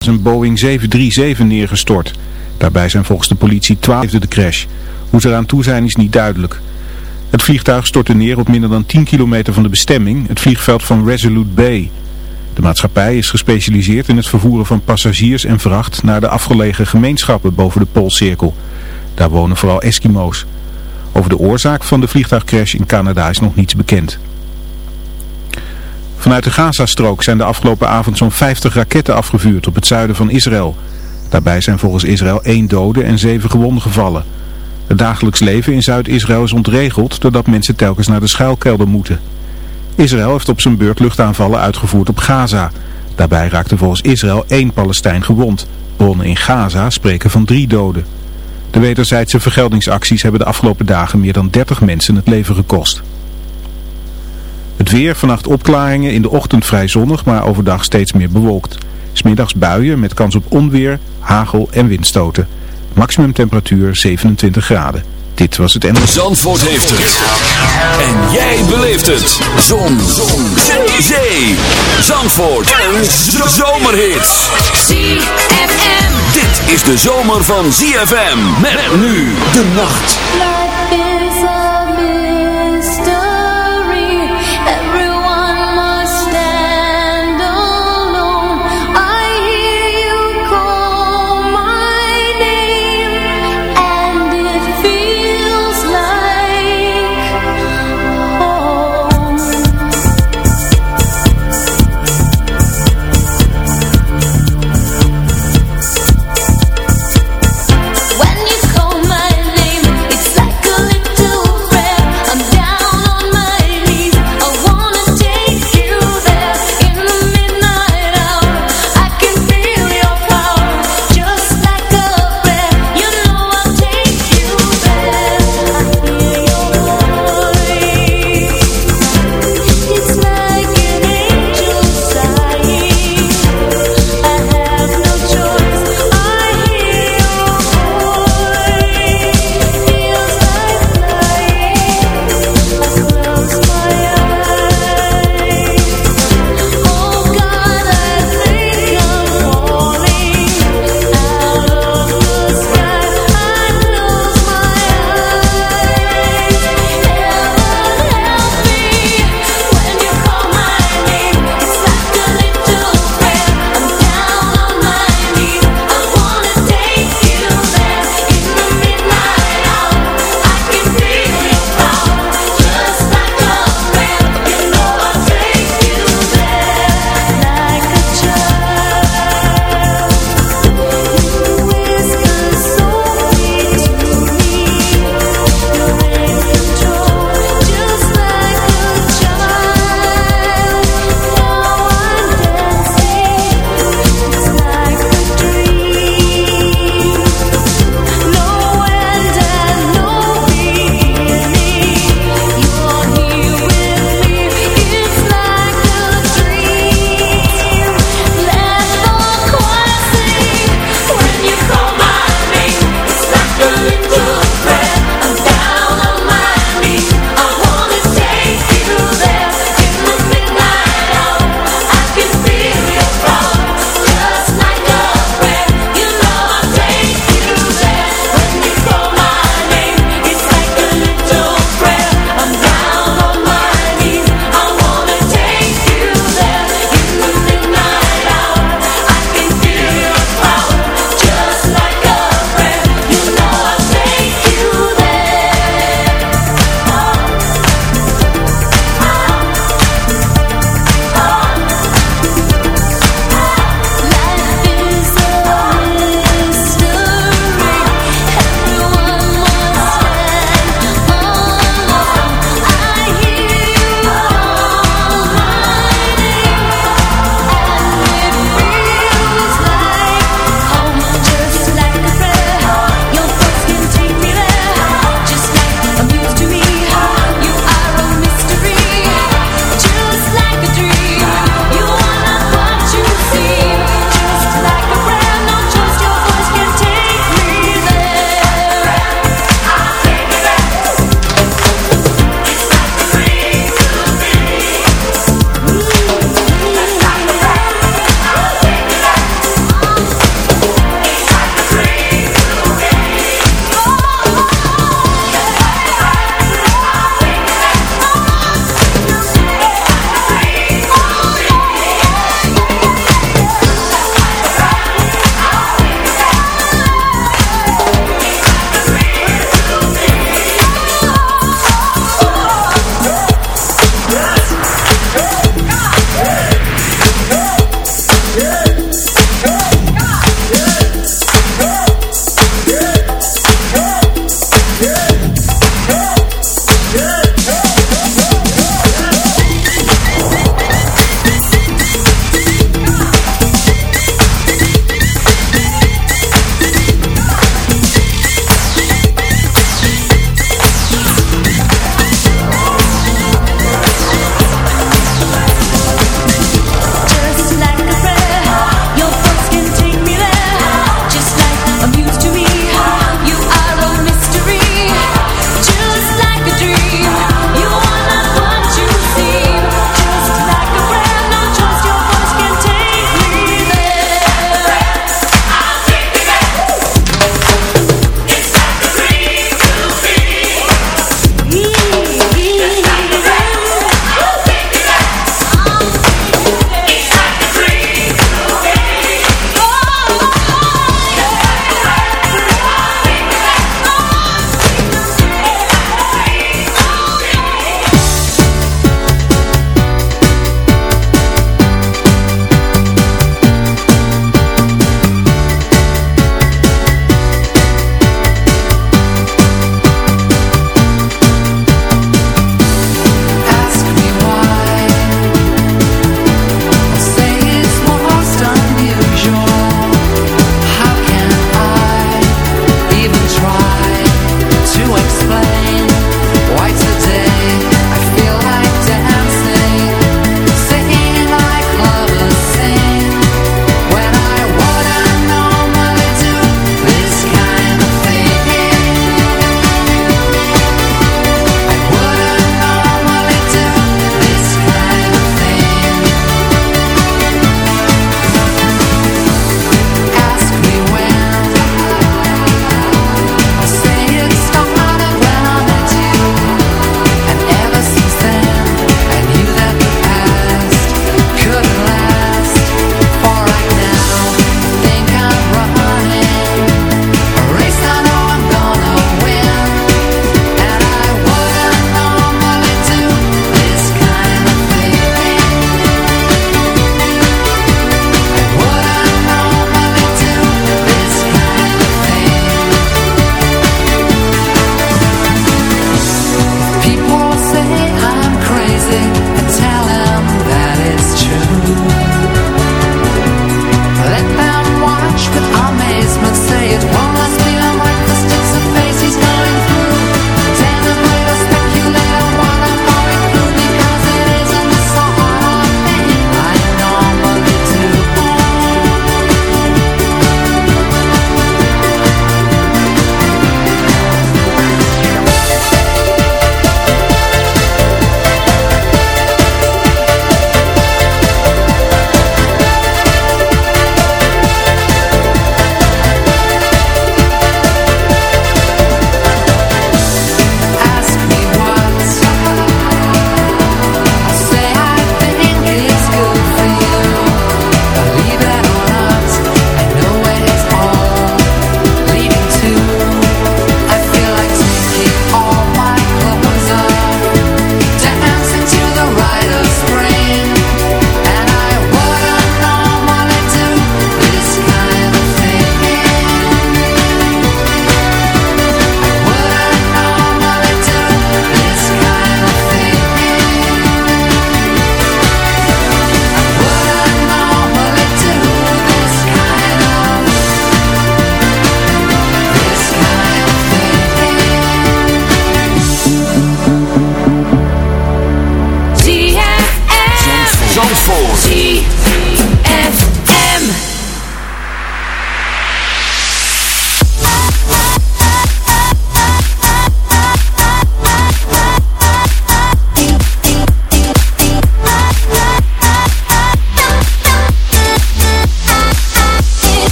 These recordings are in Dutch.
is een Boeing 737 neergestort. Daarbij zijn volgens de politie 12 de crash. Hoe ze eraan toe zijn is niet duidelijk. Het vliegtuig stortte neer op minder dan 10 kilometer van de bestemming, het vliegveld van Resolute Bay. De maatschappij is gespecialiseerd in het vervoeren van passagiers en vracht naar de afgelegen gemeenschappen boven de Poolcirkel. Daar wonen vooral Eskimo's. Over de oorzaak van de vliegtuigcrash in Canada is nog niets bekend. Vanuit de Gazastrook zijn de afgelopen avond zo'n 50 raketten afgevuurd op het zuiden van Israël. Daarbij zijn volgens Israël één dode en zeven gewonden gevallen. Het dagelijks leven in Zuid-Israël is ontregeld doordat mensen telkens naar de schuilkelder moeten. Israël heeft op zijn beurt luchtaanvallen uitgevoerd op Gaza. Daarbij raakte volgens Israël één Palestijn gewond. Bronnen in Gaza spreken van drie doden. De wederzijdse vergeldingsacties hebben de afgelopen dagen meer dan 30 mensen het leven gekost. Het weer, vannacht opklaringen, in de ochtend vrij zonnig, maar overdag steeds meer bewolkt. Smiddags buien met kans op onweer, hagel en windstoten. Maximum temperatuur 27 graden. Dit was het NL. Zandvoort heeft het. En jij beleeft het. Zon. Zon. Zee. Zee. Zandvoort. Een zomerhit. ZFM. Dit is de zomer van ZFM. Met nu de nacht.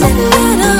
Something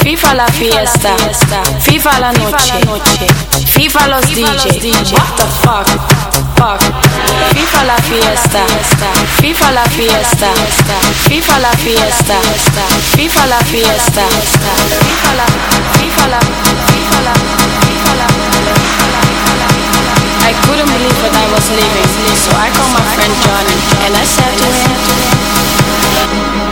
Viva la fiesta, viva la noche, viva los DJs, what the fuck? Fuck. Viva la fiesta, viva la fiesta, viva la fiesta, viva la fiesta, viva la, viva la, viva la, viva la. I couldn't believe what I was living, so I called my friend Johnny and I said to him,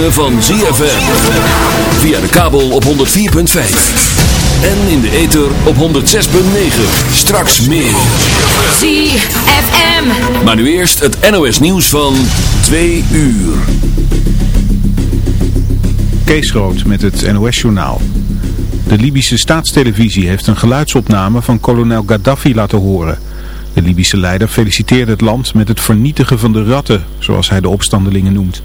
Ritme van ZFM. Via de kabel op 104.5. En in de ether op 106.9. Straks meer. ZFM. Maar nu eerst het NOS nieuws van 2 uur. Kees Groot met het NOS-journaal. De Libische staatstelevisie heeft een geluidsopname van kolonel Gaddafi laten horen. De Libische leider feliciteerde het land met het vernietigen van de ratten, zoals hij de opstandelingen noemt.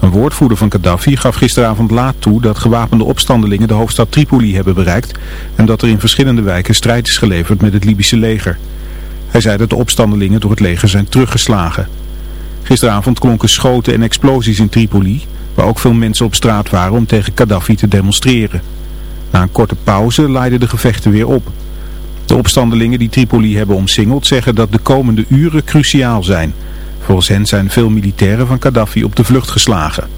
Een woordvoerder van Gaddafi gaf gisteravond laat toe dat gewapende opstandelingen de hoofdstad Tripoli hebben bereikt en dat er in verschillende wijken strijd is geleverd met het Libische leger. Hij zei dat de opstandelingen door het leger zijn teruggeslagen. Gisteravond klonken schoten en explosies in Tripoli, waar ook veel mensen op straat waren om tegen Gaddafi te demonstreren. Na een korte pauze laaiden de gevechten weer op. De opstandelingen die Tripoli hebben omsingeld zeggen dat de komende uren cruciaal zijn. Volgens hen zijn veel militairen van Gaddafi op de vlucht geslagen.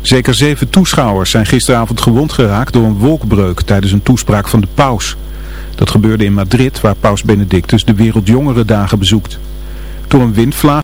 Zeker zeven toeschouwers zijn gisteravond gewond geraakt door een wolkbreuk tijdens een toespraak van de paus. Dat gebeurde in Madrid waar paus Benedictus de Wereldjongerendagen bezoekt. Door een windvlaag